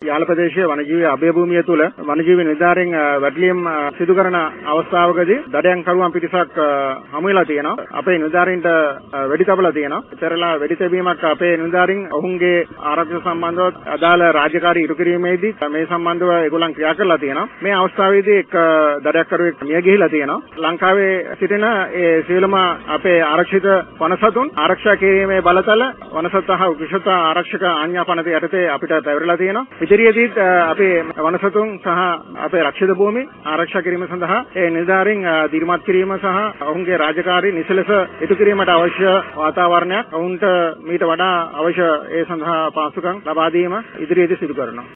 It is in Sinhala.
යාල ප්‍රදේශයේ වනජීවි අභය භූමිය තුල වනජීවි නිලධාරීන් වැටලීම් සිදු කරන අවස්ථාවකදී දඩයන්කරුවන් පිරිසක් හමු වෙලා තියෙනවා. අපේ නිලධාරීන්ට වෙඩි තබලා තියෙනවා. ඉතරලා වෙඩි තැබීමක් අපේ නිලධාරීන් ඔවුන්ගේ ආරක්ෂා සම්බන්ධව අදාළ රාජකාරී ඉටු කිරීමේදී මේ සම්බන්ධව ඒගොල්ලන් ක්‍රියා කරලා තියෙනවා. මේ අවස්ථාවේදී එක් දඩයක්කරුවෙක් මිය ගිහිලා තියෙනවා. ලංකාවේ සිටින ඒ සියලුම අපේ ආරක්ෂිත වනසතුන් ආරක්ෂා කිරීමේ බලතල වනසත්හ විශේෂ ආරක්ෂක ආඥා පනත යටතේ අපිට පැවරලා තියෙනවා. ඉදිරියේදීත් අපේ වනසතුන් සහ අපේ රක්ෂිත භූමි ආරක්ෂා කිරීම සඳහා ඒ නිලධාරීන් දිරිමත් කිරීම සහ ඔවුන්ගේ රාජකාරී නිසලස ඉටු කිරීමට අවශ්‍ය වාතාවරණයක් ඔවුන්ට මීට වඩා අවශ්‍ය ඒ සඳහා පාසුකම් ලබා දීම ඉදිරියේදී සිදු කරනවා.